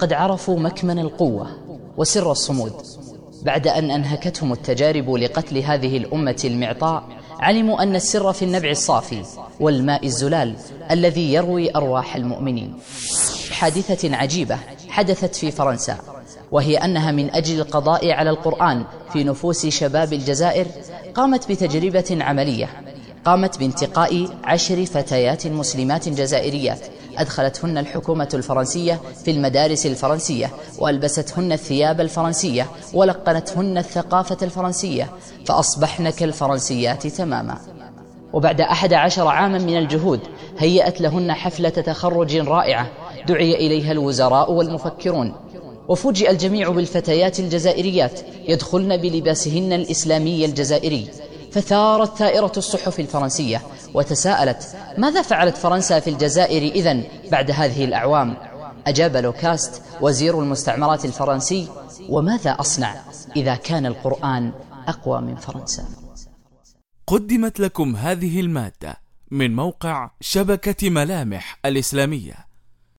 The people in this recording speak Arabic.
لقد عرفوا مكمن القوة وسر الصمود. بعد أن أنهكتهم التجارب لقتل هذه الأمة المعطاء علموا أن السر في النبع الصافي والماء الزلال الذي يروي أرواح المؤمنين. حادثة عجيبة حدثت في فرنسا وهي أنها من أجل القضاء على القرآن في نفوس شباب الجزائر قامت بتجربة عملية قامت بانتقاء عشر فتيات مسلمات جزائريات أدخلتهن الحكومة الفرنسية في المدارس الفرنسية وألبستهن الثياب الفرنسية ولقنتهن الثقافة الفرنسية فأصبحن كالفرنسيات تماما. وبعد أحد عشر عاما من الجهود هيأت لهن حفلة تخرج رائعة. دعي إليها الوزراء والمفكرون. وفوجئ الجميع بالفتيات الجزائريات يدخلن بلباسهن الإسلامي الجزائري. فثارت ثائرة الصحف الفرنسية وتساءلت ماذا فعلت فرنسا في الجزائر إذن بعد هذه الأعوام؟ أجاب لوكاست وزير المستعمرات الفرنسي وماذا أصنع إذا كان القرآن أقوى من فرنسا؟ قدمت لكم هذه المادة من موقع شبكة ملامح الإسلامية.